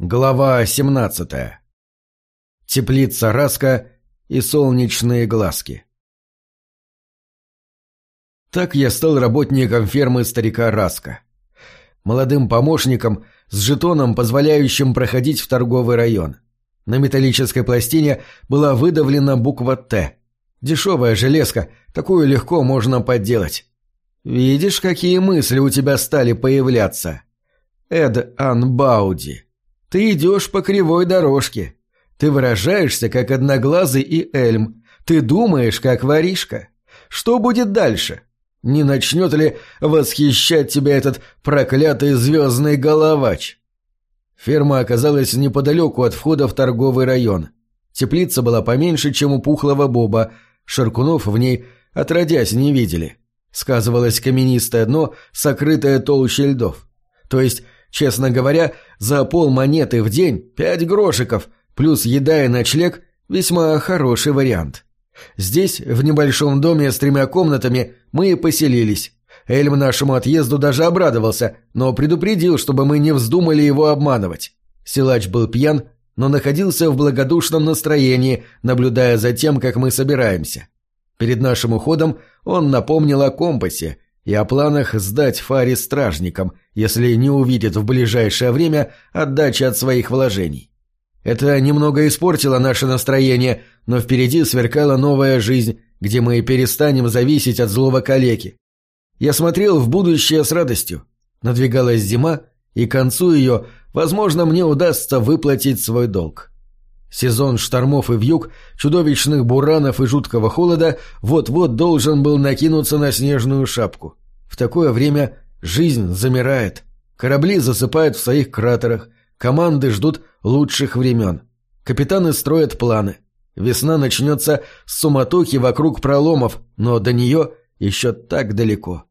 Глава 17. Теплица Раска и солнечные глазки. Так я стал работником фермы старика Раска. Молодым помощником с жетоном, позволяющим проходить в торговый район. На металлической пластине была выдавлена буква «Т». Дешевая железка, такую легко можно подделать. Видишь, какие мысли у тебя стали появляться? Эд Анбауди. Ты идешь по кривой дорожке. Ты выражаешься, как одноглазый и эльм. Ты думаешь, как воришка. Что будет дальше? Не начнет ли восхищать тебя этот проклятый звездный головач? Ферма оказалась неподалеку от входа в торговый район. Теплица была поменьше, чем у пухлого боба. Шаркунов в ней отродясь не видели. Сказывалось каменистое дно, сокрытое толщей льдов. То есть Честно говоря, за пол монеты в день пять грошиков, плюс еда и ночлег – весьма хороший вариант. Здесь, в небольшом доме с тремя комнатами, мы и поселились. Эльм нашему отъезду даже обрадовался, но предупредил, чтобы мы не вздумали его обманывать. Силач был пьян, но находился в благодушном настроении, наблюдая за тем, как мы собираемся. Перед нашим уходом он напомнил о компасе – и о планах сдать Фари стражникам, если не увидит в ближайшее время отдачи от своих вложений. Это немного испортило наше настроение, но впереди сверкала новая жизнь, где мы перестанем зависеть от злого калеки. Я смотрел в будущее с радостью. Надвигалась зима, и к концу ее, возможно, мне удастся выплатить свой долг. Сезон штормов и вьюг, чудовищных буранов и жуткого холода вот-вот должен был накинуться на снежную шапку. В такое время жизнь замирает. Корабли засыпают в своих кратерах, команды ждут лучших времен. Капитаны строят планы. Весна начнется с суматохи вокруг проломов, но до нее еще так далеко.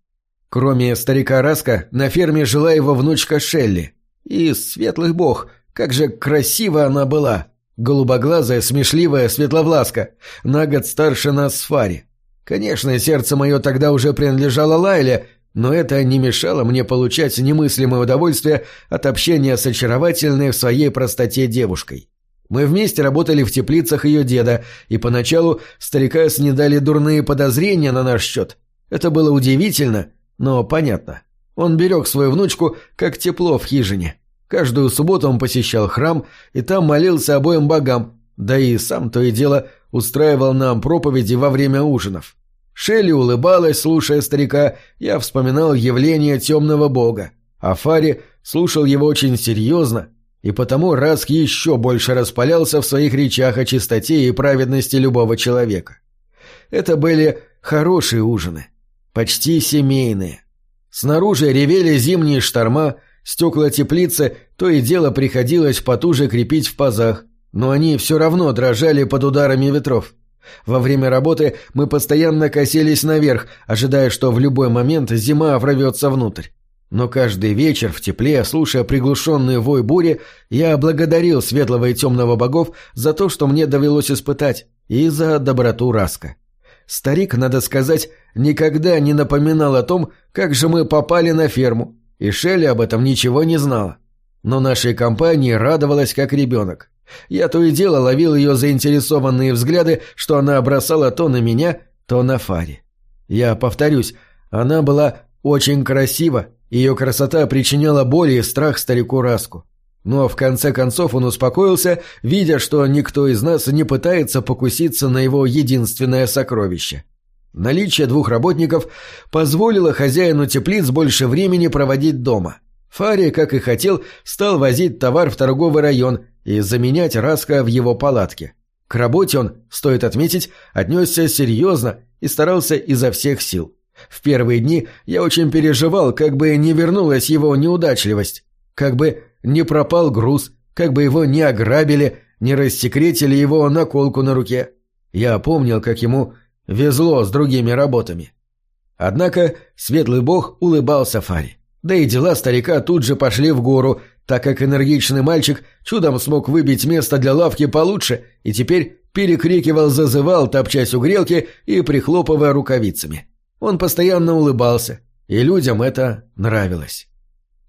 Кроме старика Раска, на ферме жила его внучка Шелли. И, светлый бог, как же красиво она была! Голубоглазая, смешливая, светловласка, на год старше нас с Фари. Конечно, сердце мое тогда уже принадлежало Лайле, но это не мешало мне получать немыслимое удовольствие от общения с очаровательной в своей простоте девушкой. Мы вместе работали в теплицах ее деда, и поначалу старика снедали дурные подозрения на наш счет. Это было удивительно, но понятно. Он берег свою внучку, как тепло в хижине. Каждую субботу он посещал храм и там молился обоим богам, да и сам то и дело устраивал нам проповеди во время ужинов. Шелли улыбалась, слушая старика, я вспоминал явление темного бога, а Фари слушал его очень серьезно, и потому Раск еще больше распалялся в своих речах о чистоте и праведности любого человека. Это были хорошие ужины, почти семейные. Снаружи ревели зимние шторма, Стекла теплицы то и дело приходилось потуже крепить в пазах, но они все равно дрожали под ударами ветров. Во время работы мы постоянно косились наверх, ожидая, что в любой момент зима врывется внутрь. Но каждый вечер в тепле, слушая приглушенный вой бури, я благодарил светлого и темного богов за то, что мне довелось испытать, и за доброту Раска. Старик, надо сказать, никогда не напоминал о том, как же мы попали на ферму, и Шелли об этом ничего не знала. Но нашей компании радовалась как ребенок. Я то и дело ловил ее заинтересованные взгляды, что она бросала то на меня, то на Фаре. Я повторюсь, она была очень красива, ее красота причиняла боль и страх старику Раску. Но в конце концов он успокоился, видя, что никто из нас не пытается покуситься на его единственное сокровище — Наличие двух работников позволило хозяину теплиц больше времени проводить дома. Фари, как и хотел, стал возить товар в торговый район и заменять Раска в его палатке. К работе он, стоит отметить, отнесся серьезно и старался изо всех сил. В первые дни я очень переживал, как бы не вернулась его неудачливость, как бы не пропал груз, как бы его не ограбили, не рассекретили его наколку на руке. Я помнил, как ему Везло с другими работами. Однако светлый бог улыбался Фаре. Да и дела старика тут же пошли в гору, так как энергичный мальчик чудом смог выбить место для лавки получше и теперь перекрикивал, зазывал, топчась у грелки и прихлопывая рукавицами. Он постоянно улыбался, и людям это нравилось.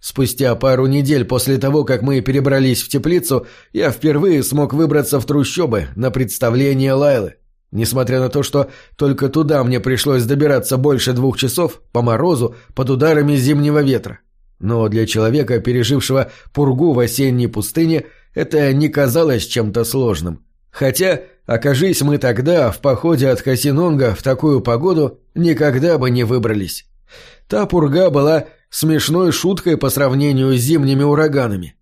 Спустя пару недель после того, как мы перебрались в теплицу, я впервые смог выбраться в трущобы на представление Лайлы. Несмотря на то, что только туда мне пришлось добираться больше двух часов, по морозу, под ударами зимнего ветра. Но для человека, пережившего пургу в осенней пустыне, это не казалось чем-то сложным. Хотя, окажись мы тогда в походе от Хасинонга в такую погоду, никогда бы не выбрались. Та пурга была смешной шуткой по сравнению с зимними ураганами.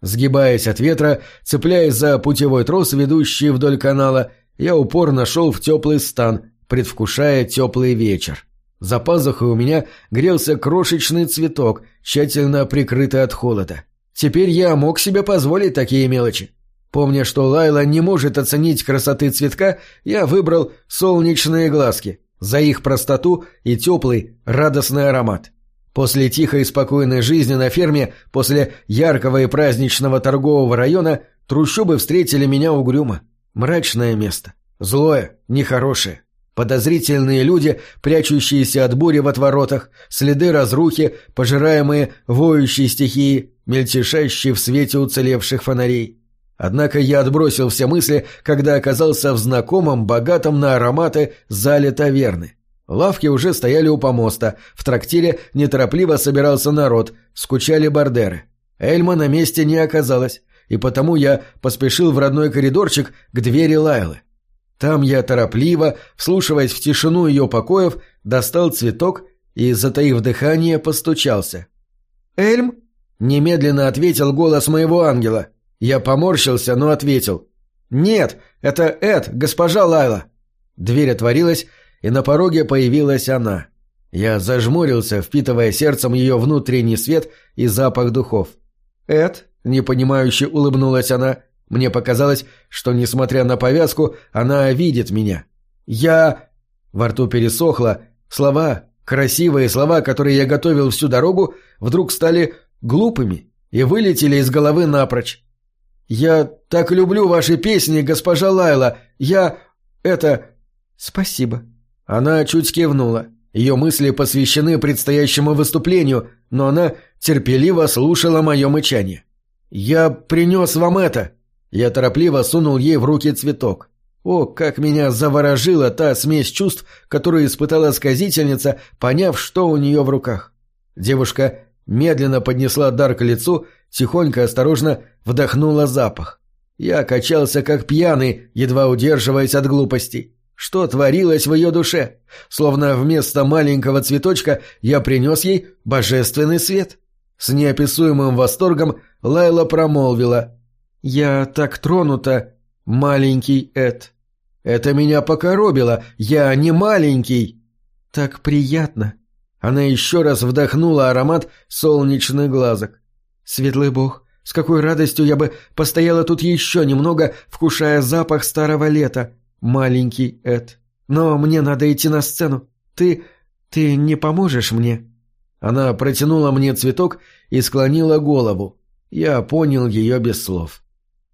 Сгибаясь от ветра, цепляясь за путевой трос, ведущий вдоль канала, я упорно шел в теплый стан, предвкушая теплый вечер. За пазухой у меня грелся крошечный цветок, тщательно прикрытый от холода. Теперь я мог себе позволить такие мелочи. Помня, что Лайла не может оценить красоты цветка, я выбрал солнечные глазки за их простоту и теплый, радостный аромат. После тихой и спокойной жизни на ферме, после яркого и праздничного торгового района, трущобы встретили меня угрюмо. Мрачное место. Злое, нехорошее. Подозрительные люди, прячущиеся от бури в отворотах, следы разрухи, пожираемые воющей стихией, мельтешащие в свете уцелевших фонарей. Однако я отбросил все мысли, когда оказался в знакомом, богатом на ароматы зале таверны. Лавки уже стояли у помоста, в трактире неторопливо собирался народ, скучали бардеры. Эльма на месте не оказалась, и потому я поспешил в родной коридорчик к двери Лайлы. Там я торопливо, вслушиваясь в тишину ее покоев, достал цветок и, затаив дыхание, постучался. «Эльм?» — немедленно ответил голос моего ангела. Я поморщился, но ответил. «Нет, это Эд, госпожа Лайла». Дверь отворилась, и на пороге появилась она. Я зажмурился, впитывая сердцем ее внутренний свет и запах духов. «Эд?» — непонимающе улыбнулась она. Мне показалось, что, несмотря на повязку, она видит меня. «Я...» Во рту пересохло. Слова, красивые слова, которые я готовил всю дорогу, вдруг стали глупыми и вылетели из головы напрочь. «Я так люблю ваши песни, госпожа Лайла. Я... это...» «Спасибо», она чуть кивнула. Ее мысли посвящены предстоящему выступлению, но она терпеливо слушала мое мычание. «Я принес вам это!» Я торопливо сунул ей в руки цветок. О, как меня заворожила та смесь чувств, которую испытала сказительница, поняв, что у нее в руках. Девушка медленно поднесла дар к лицу, тихонько, осторожно вдохнула запах. Я качался как пьяный, едва удерживаясь от глупостей. Что творилось в ее душе? Словно вместо маленького цветочка я принес ей божественный свет. С неописуемым восторгом Лайла промолвила. «Я так тронута, маленький Эд. Это меня покоробило, я не маленький». «Так приятно». Она еще раз вдохнула аромат солнечных глазок. «Светлый бог, с какой радостью я бы постояла тут еще немного, вкушая запах старого лета, маленький Эд. Но мне надо идти на сцену. Ты... ты не поможешь мне?» Она протянула мне цветок и склонила голову. Я понял ее без слов.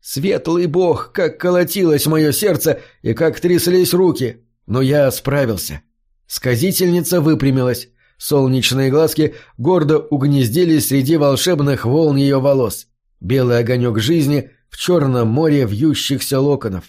Светлый бог, как колотилось мое сердце и как тряслись руки. Но я справился. Сказительница выпрямилась. Солнечные глазки гордо угнездились среди волшебных волн ее волос. Белый огонек жизни в черном море вьющихся локонов.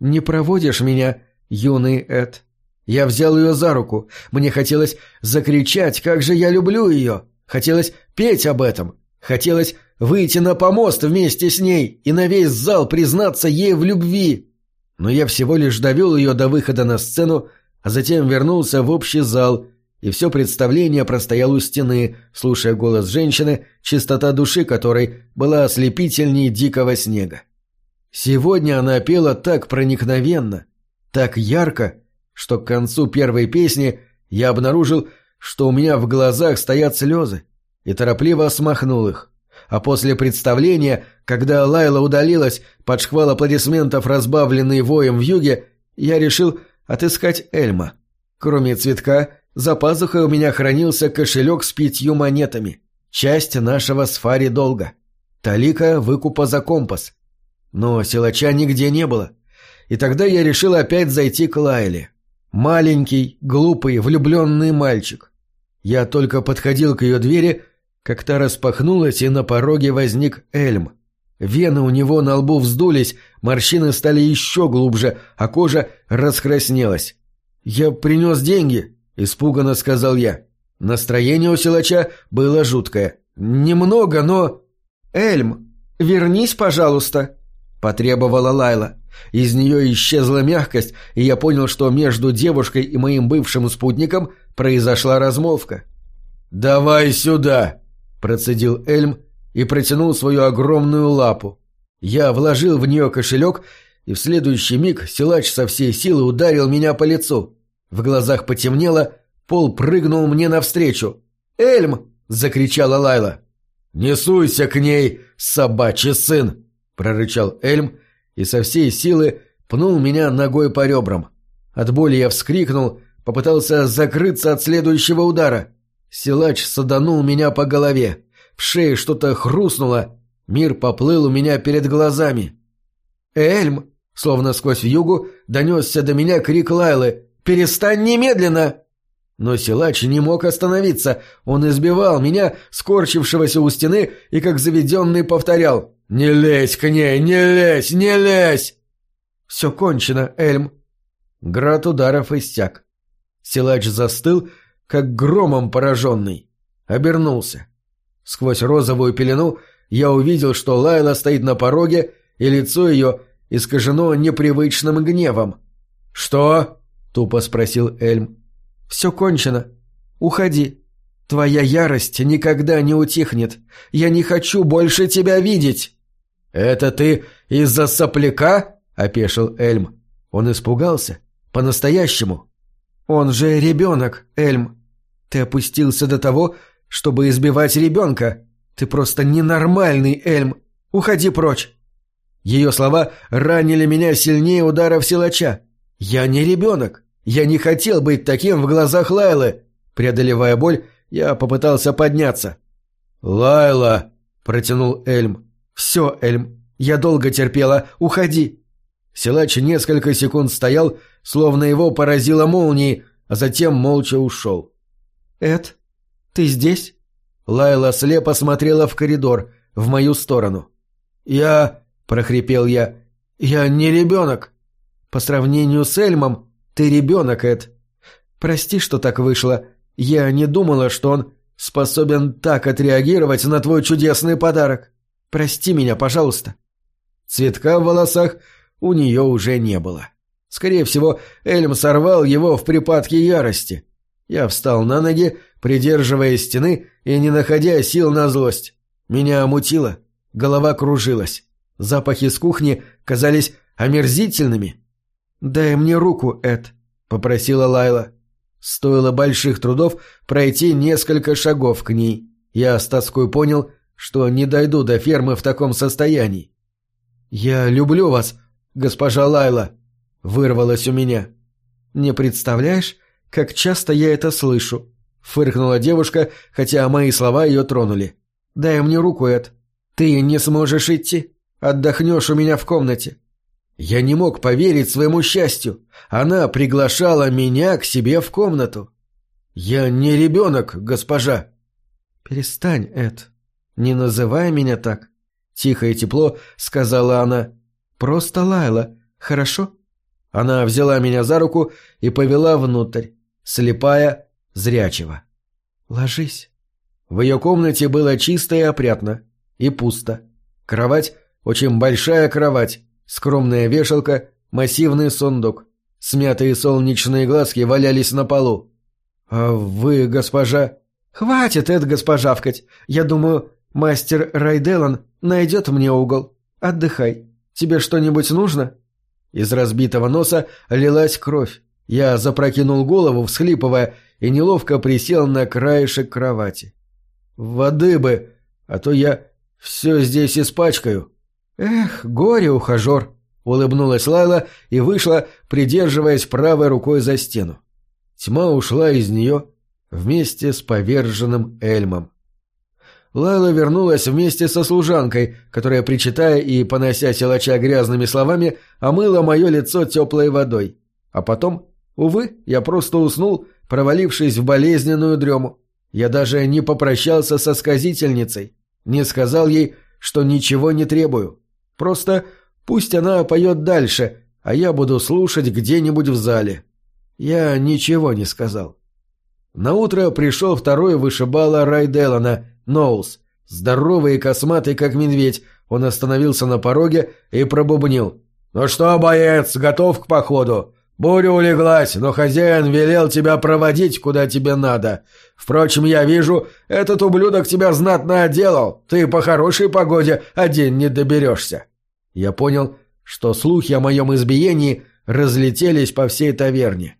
«Не проводишь меня, юный Эд?» Я взял ее за руку. Мне хотелось закричать, как же я люблю ее. Хотелось петь об этом. Хотелось выйти на помост вместе с ней и на весь зал признаться ей в любви. Но я всего лишь довел ее до выхода на сцену, а затем вернулся в общий зал, и все представление простоял у стены, слушая голос женщины, чистота души которой была ослепительней дикого снега. Сегодня она пела так проникновенно, так ярко, что к концу первой песни я обнаружил, что у меня в глазах стоят слезы, и торопливо смахнул их. А после представления, когда Лайла удалилась под шквал аплодисментов, разбавленный воем в юге, я решил отыскать Эльма. Кроме цветка, за пазухой у меня хранился кошелек с пятью монетами. Часть нашего сфари долга. Талика выкупа за компас. Но силача нигде не было. И тогда я решил опять зайти к Лайле. Маленький, глупый, влюбленный мальчик. Я только подходил к ее двери, как та распахнулась, и на пороге возник Эльм. Вены у него на лбу вздулись, морщины стали еще глубже, а кожа раскраснелась. «Я принес деньги», — испуганно сказал я. Настроение у силача было жуткое. «Немного, но...» «Эльм, вернись, пожалуйста», — потребовала Лайла. Из нее исчезла мягкость, и я понял, что между девушкой и моим бывшим спутником произошла размолвка. «Давай сюда!» — процедил Эльм и протянул свою огромную лапу. Я вложил в нее кошелек, и в следующий миг силач со всей силы ударил меня по лицу. В глазах потемнело, пол прыгнул мне навстречу. «Эльм!» — закричала Лайла. «Не суйся к ней, собачий сын!» — прорычал Эльм и со всей силы пнул меня ногой по ребрам. От боли я вскрикнул, попытался закрыться от следующего удара. Силач саданул меня по голове. В шее что-то хрустнуло. Мир поплыл у меня перед глазами. «Эльм!» Словно сквозь вьюгу донесся до меня крик Лайлы. «Перестань немедленно!» Но силач не мог остановиться. Он избивал меня, скорчившегося у стены, и как заведенный повторял «Не лезь к ней! Не лезь! Не лезь!» «Все кончено, Эльм!» Град ударов истяк. Силач застыл, как громом пораженный. Обернулся. Сквозь розовую пелену я увидел, что Лайла стоит на пороге, и лицо ее искажено непривычным гневом. «Что?» — тупо спросил Эльм. «Все кончено. Уходи. Твоя ярость никогда не утихнет. Я не хочу больше тебя видеть!» «Это ты из-за сопляка?» — опешил Эльм. Он испугался. По-настоящему. «Он же ребенок, Эльм. Ты опустился до того, чтобы избивать ребенка. Ты просто ненормальный, Эльм. Уходи прочь!» Ее слова ранили меня сильнее ударов силача. «Я не ребенок. Я не хотел быть таким в глазах Лайлы». Преодолевая боль, я попытался подняться. «Лайла!» — протянул Эльм. «Все, Эльм, я долго терпела. Уходи!» Силач несколько секунд стоял, словно его поразило молнией, а затем молча ушел. «Эд, ты здесь?» Лайла слепо смотрела в коридор, в мою сторону. «Я...» — прохрипел я. «Я не ребенок. По сравнению с Эльмом, ты ребенок, Эд. Прости, что так вышло. Я не думала, что он способен так отреагировать на твой чудесный подарок. Прости меня, пожалуйста». Цветка в волосах у нее уже не было. Скорее всего, Эльм сорвал его в припадке ярости. Я встал на ноги, придерживая стены и не находя сил на злость. Меня омутило, голова кружилась. Запахи с кухни казались омерзительными. «Дай мне руку, Эд», — попросила Лайла. Стоило больших трудов пройти несколько шагов к ней. Я с тоской понял, что не дойду до фермы в таком состоянии. «Я люблю вас, госпожа Лайла», — вырвалось у меня. «Не представляешь, как часто я это слышу», — фыркнула девушка, хотя мои слова ее тронули. «Дай мне руку, Эд. Ты не сможешь идти. Отдохнешь у меня в комнате». Я не мог поверить своему счастью. Она приглашала меня к себе в комнату. «Я не ребенок, госпожа». «Перестань, Эд. Не называй меня так», — тихо и тепло сказала она. «Просто Лайла, хорошо?» Она взяла меня за руку и повела внутрь, слепая, зрячего. «Ложись». В ее комнате было чисто и опрятно, и пусто. Кровать — очень большая кровать, скромная вешалка, массивный сундук. Смятые солнечные глазки валялись на полу. «А вы, госпожа...» «Хватит это госпожавкать. Я думаю, мастер Райделан найдет мне угол. Отдыхай. Тебе что-нибудь нужно?» Из разбитого носа лилась кровь. Я запрокинул голову, всхлипывая, и неловко присел на краешек кровати. «Воды бы, а то я все здесь испачкаю». «Эх, горе, ухажер!» — улыбнулась Лайла и вышла, придерживаясь правой рукой за стену. Тьма ушла из нее вместе с поверженным Эльмом. Лайла вернулась вместе со служанкой, которая, причитая и понося силача грязными словами, омыла мое лицо теплой водой. А потом, увы, я просто уснул, провалившись в болезненную дрему. Я даже не попрощался со сказительницей, не сказал ей, что ничего не требую. Просто пусть она поет дальше, а я буду слушать где-нибудь в зале. Я ничего не сказал. На утро пришел второй вышибала Райделана, Ноулс, здоровый и косматый, как медведь. Он остановился на пороге и пробубнил. «Ну что, боец, готов к походу? Буря улеглась, но хозяин велел тебя проводить, куда тебе надо. Впрочем, я вижу, этот ублюдок тебя знатно отделал. Ты по хорошей погоде один не доберешься». Я понял, что слухи о моем избиении разлетелись по всей таверне.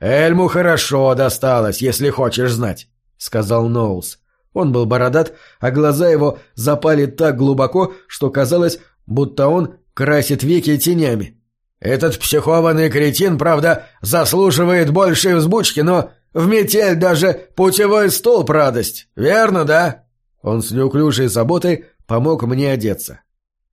«Эльму хорошо досталось, если хочешь знать», — сказал Ноулс. Он был бородат, а глаза его запали так глубоко, что казалось, будто он красит веки тенями. Этот психованный кретин, правда, заслуживает большей взбучки, но в метель даже путевой столб радость. Верно, да? Он с неуклюжей заботой помог мне одеться.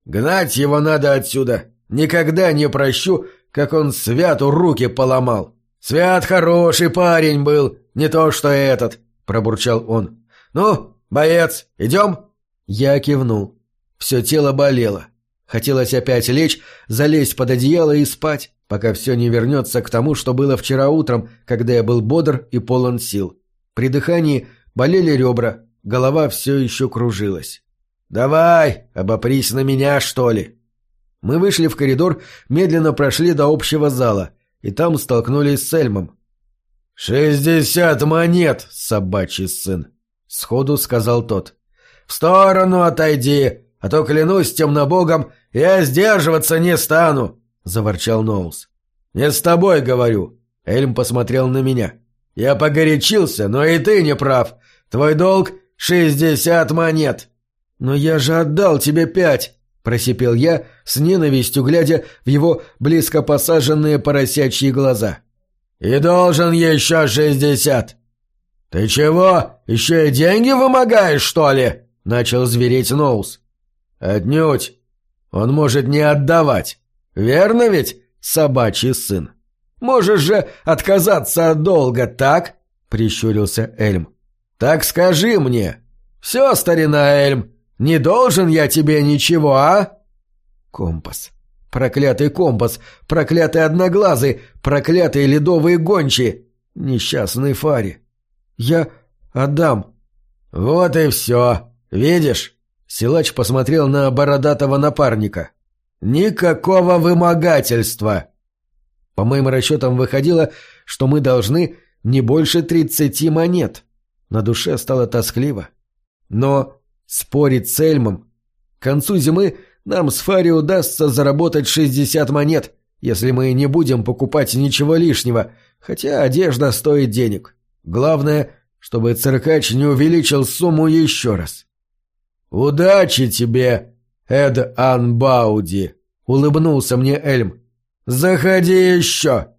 Гнать его надо отсюда. Никогда не прощу, как он Святу руки поломал. Свят хороший парень был, не то что этот, пробурчал он. Ну, боец, идем? Я кивнул. Все тело болело. Хотелось опять лечь, залезть под одеяло и спать, пока все не вернется к тому, что было вчера утром, когда я был бодр и полон сил. При дыхании болели ребра, голова все еще кружилась. «Давай, обопрись на меня, что ли!» Мы вышли в коридор, медленно прошли до общего зала, и там столкнулись с Эльмом. «Шестьдесят монет, собачий сын!» — сходу сказал тот. «В сторону отойди, а то, клянусь темнобогом, я сдерживаться не стану!» — заворчал Ноус. «Не с тобой, говорю!» — Эльм посмотрел на меня. «Я погорячился, но и ты не прав. Твой долг — шестьдесят монет!» «Но я же отдал тебе пять!» — просипел я, с ненавистью глядя в его близко посаженные поросячьи глаза. «И должен еще шестьдесят!» «Ты чего, еще и деньги вымогаешь, что ли?» — начал звереть Ноус. «Отнюдь. Он может не отдавать. Верно ведь, собачий сын? Можешь же отказаться от долга, так?» — прищурился Эльм. «Так скажи мне. Все, старина Эльм, не должен я тебе ничего, а?» Компас. Проклятый компас, проклятый одноглазый, проклятые ледовые гончие, несчастный Фари. Я отдам. Вот и все. Видишь? Силач посмотрел на бородатого напарника. «Никакого вымогательства!» По моим расчетам выходило, что мы должны не больше тридцати монет. На душе стало тоскливо. Но спорить с Эльмом. К концу зимы нам с Фари удастся заработать шестьдесят монет, если мы не будем покупать ничего лишнего, хотя одежда стоит денег. Главное, чтобы циркач не увеличил сумму еще раз. «Удачи тебе, Эд Анбауди!» — улыбнулся мне Эльм. «Заходи еще!»